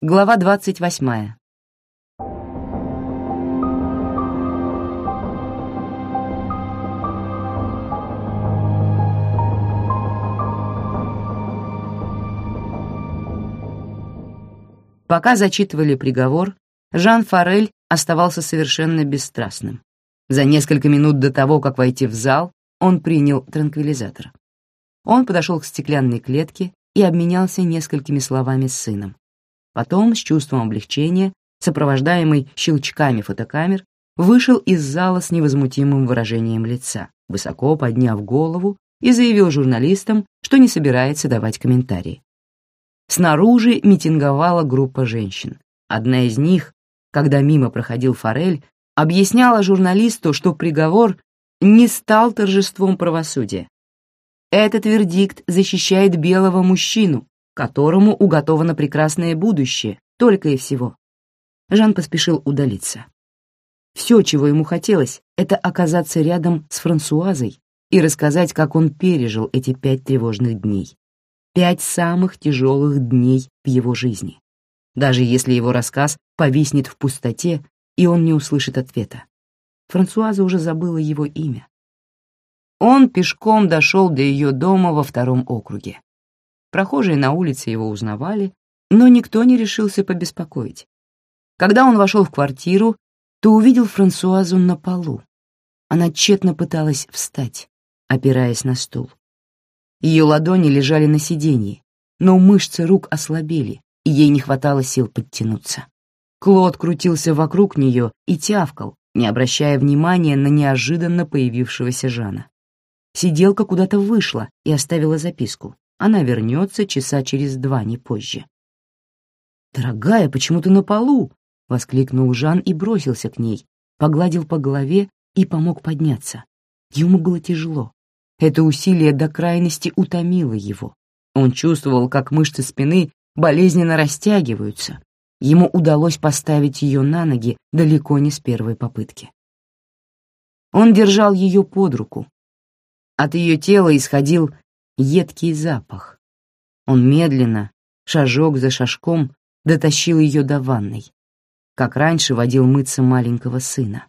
Глава двадцать восьмая. Пока зачитывали приговор, Жан Форель оставался совершенно бесстрастным. За несколько минут до того, как войти в зал, он принял транквилизатор. Он подошел к стеклянной клетке и обменялся несколькими словами с сыном. Потом, с чувством облегчения, сопровождаемый щелчками фотокамер, вышел из зала с невозмутимым выражением лица, высоко подняв голову и заявил журналистам, что не собирается давать комментарии. Снаружи митинговала группа женщин. Одна из них, когда мимо проходил Форель, объясняла журналисту, что приговор не стал торжеством правосудия. Этот вердикт защищает белого мужчину, которому уготовано прекрасное будущее, только и всего. Жан поспешил удалиться. Все, чего ему хотелось, это оказаться рядом с Франсуазой и рассказать, как он пережил эти пять тревожных дней пять самых тяжелых дней в его жизни, даже если его рассказ повиснет в пустоте, и он не услышит ответа. Франсуаза уже забыла его имя. Он пешком дошел до ее дома во втором округе. Прохожие на улице его узнавали, но никто не решился побеспокоить. Когда он вошел в квартиру, то увидел Франсуазу на полу. Она тщетно пыталась встать, опираясь на стул. Ее ладони лежали на сиденье, но мышцы рук ослабели, и ей не хватало сил подтянуться. Клод крутился вокруг нее и тявкал, не обращая внимания на неожиданно появившегося Жана. Сиделка куда-то вышла и оставила записку. Она вернется часа через два, не позже. «Дорогая, почему ты на полу?» — воскликнул Жан и бросился к ней, погладил по голове и помог подняться. Ему было тяжело. Это усилие до крайности утомило его. Он чувствовал, как мышцы спины болезненно растягиваются. Ему удалось поставить ее на ноги далеко не с первой попытки. Он держал ее под руку. От ее тела исходил едкий запах. Он медленно, шажок за шажком, дотащил ее до ванной, как раньше водил мыться маленького сына,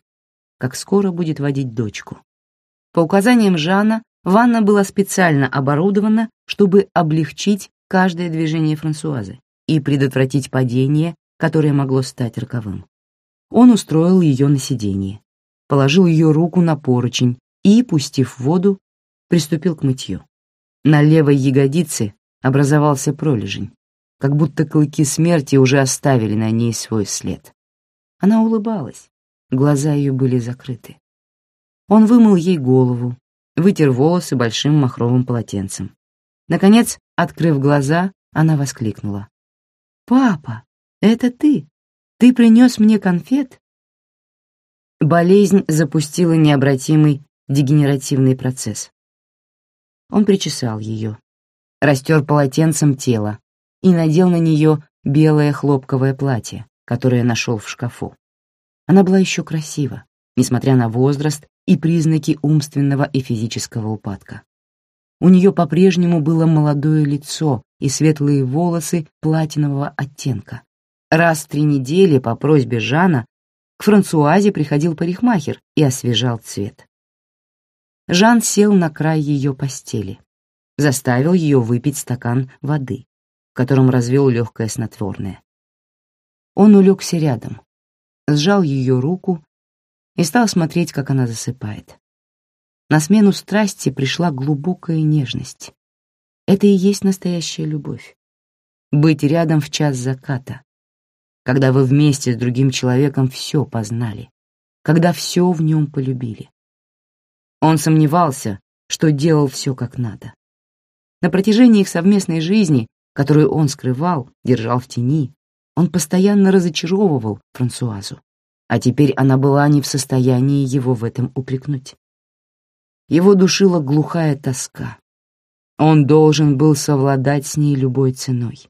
как скоро будет водить дочку. По указаниям Жана, Ванна была специально оборудована, чтобы облегчить каждое движение Франсуазы и предотвратить падение, которое могло стать роковым. Он устроил ее на сиденье, положил ее руку на поручень и, пустив воду, приступил к мытью. На левой ягодице образовался пролежень, как будто клыки смерти уже оставили на ней свой след. Она улыбалась, глаза ее были закрыты. Он вымыл ей голову, вытер волосы большим махровым полотенцем. Наконец, открыв глаза, она воскликнула. «Папа, это ты? Ты принес мне конфет?» Болезнь запустила необратимый дегенеративный процесс. Он причесал ее, растер полотенцем тело и надел на нее белое хлопковое платье, которое нашел в шкафу. Она была еще красива, несмотря на возраст и признаки умственного и физического упадка. У нее по-прежнему было молодое лицо и светлые волосы платинового оттенка. Раз в три недели по просьбе Жана к Франсуазе приходил парикмахер и освежал цвет. Жан сел на край ее постели, заставил ее выпить стакан воды, в котором развел легкое снотворное. Он улегся рядом, сжал ее руку и стал смотреть, как она засыпает. На смену страсти пришла глубокая нежность. Это и есть настоящая любовь. Быть рядом в час заката, когда вы вместе с другим человеком все познали, когда все в нем полюбили. Он сомневался, что делал все как надо. На протяжении их совместной жизни, которую он скрывал, держал в тени, он постоянно разочаровывал Франсуазу а теперь она была не в состоянии его в этом упрекнуть. Его душила глухая тоска. Он должен был совладать с ней любой ценой.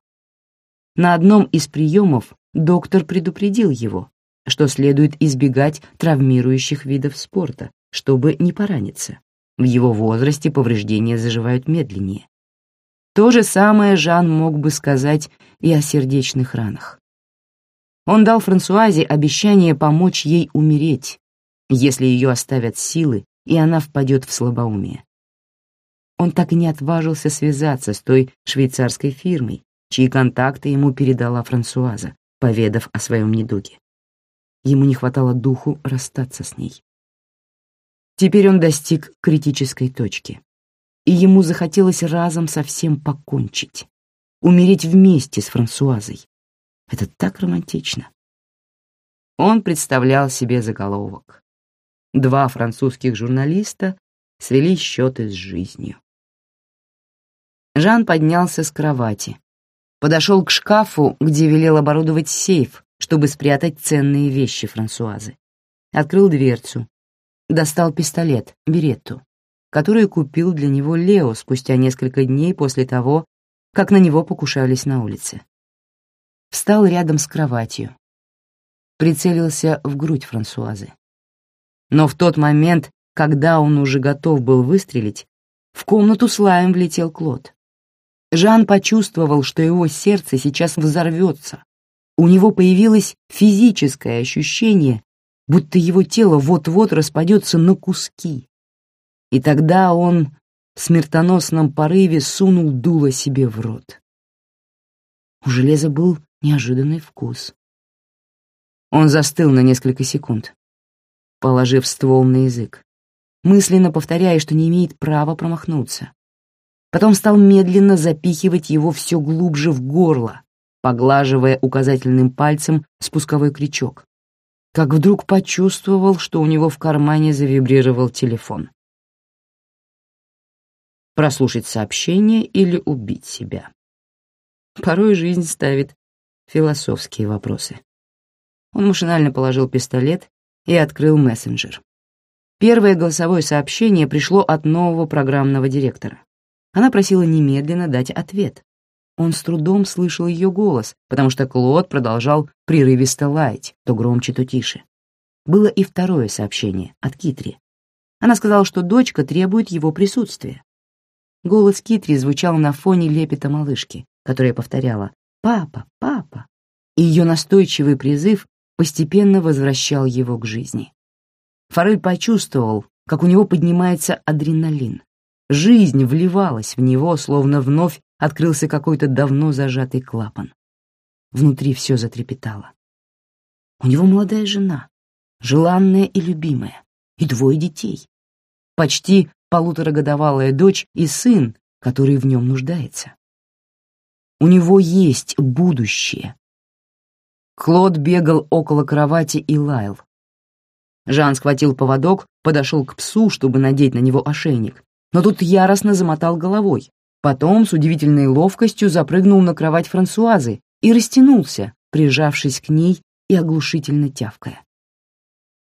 На одном из приемов доктор предупредил его, что следует избегать травмирующих видов спорта, чтобы не пораниться. В его возрасте повреждения заживают медленнее. То же самое Жан мог бы сказать и о сердечных ранах. Он дал Франсуазе обещание помочь ей умереть, если ее оставят силы, и она впадет в слабоумие. Он так и не отважился связаться с той швейцарской фирмой, чьи контакты ему передала Франсуаза, поведав о своем недуге. Ему не хватало духу расстаться с ней. Теперь он достиг критической точки, и ему захотелось разом совсем покончить, умереть вместе с Франсуазой. Это так романтично. Он представлял себе заголовок. Два французских журналиста свели счеты с жизнью. Жан поднялся с кровати, подошел к шкафу, где велел оборудовать сейф, чтобы спрятать ценные вещи Франсуазы. Открыл дверцу, достал пистолет, беретту, который купил для него Лео спустя несколько дней после того, как на него покушались на улице. Встал рядом с кроватью, прицелился в грудь Франсуазы. Но в тот момент, когда он уже готов был выстрелить, в комнату с лаем влетел Клод. Жан почувствовал, что его сердце сейчас взорвется. У него появилось физическое ощущение, будто его тело вот-вот распадется на куски. И тогда он в смертоносном порыве сунул дуло себе в рот. У железа был неожиданный вкус. Он застыл на несколько секунд, положив ствол на язык, мысленно повторяя, что не имеет права промахнуться. Потом стал медленно запихивать его все глубже в горло, поглаживая указательным пальцем спусковой крючок, как вдруг почувствовал, что у него в кармане завибрировал телефон. Прослушать сообщение или убить себя. Порой жизнь ставит философские вопросы. Он машинально положил пистолет и открыл мессенджер. Первое голосовое сообщение пришло от нового программного директора. Она просила немедленно дать ответ, он с трудом слышал ее голос, потому что Клод продолжал прерывисто лаять, то громче, то тише. Было и второе сообщение от Китри. Она сказала, что дочка требует его присутствия. Голос Китри звучал на фоне лепета малышки, которая повторяла «Папа, папа!» И ее настойчивый призыв постепенно возвращал его к жизни. Форель почувствовал, как у него поднимается адреналин. Жизнь вливалась в него, словно вновь открылся какой-то давно зажатый клапан. Внутри все затрепетало. У него молодая жена, желанная и любимая, и двое детей. Почти полуторагодовалая дочь и сын, который в нем нуждается. У него есть будущее. Клод бегал около кровати и лаял. Жан схватил поводок, подошел к псу, чтобы надеть на него ошейник, но тут яростно замотал головой, Потом с удивительной ловкостью запрыгнул на кровать Франсуазы и растянулся, прижавшись к ней и оглушительно тявкая.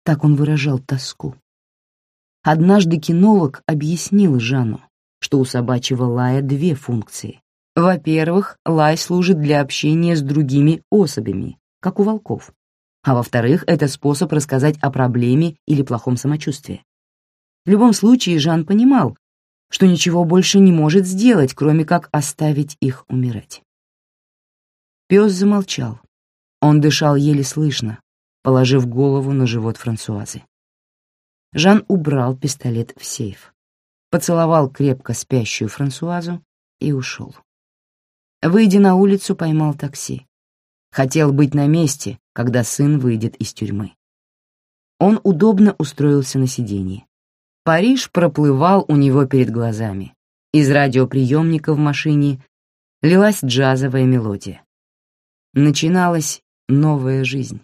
Так он выражал тоску. Однажды кинолог объяснил Жанну, что у собачьего лая две функции. Во-первых, лай служит для общения с другими особями, как у волков. А во-вторых, это способ рассказать о проблеме или плохом самочувствии. В любом случае, Жан понимал, что ничего больше не может сделать, кроме как оставить их умирать. Пес замолчал. Он дышал еле слышно, положив голову на живот Франсуазы. Жан убрал пистолет в сейф, поцеловал крепко спящую Франсуазу и ушел. Выйдя на улицу, поймал такси. Хотел быть на месте, когда сын выйдет из тюрьмы. Он удобно устроился на сиденье. Париж проплывал у него перед глазами. Из радиоприемника в машине лилась джазовая мелодия. Начиналась новая жизнь.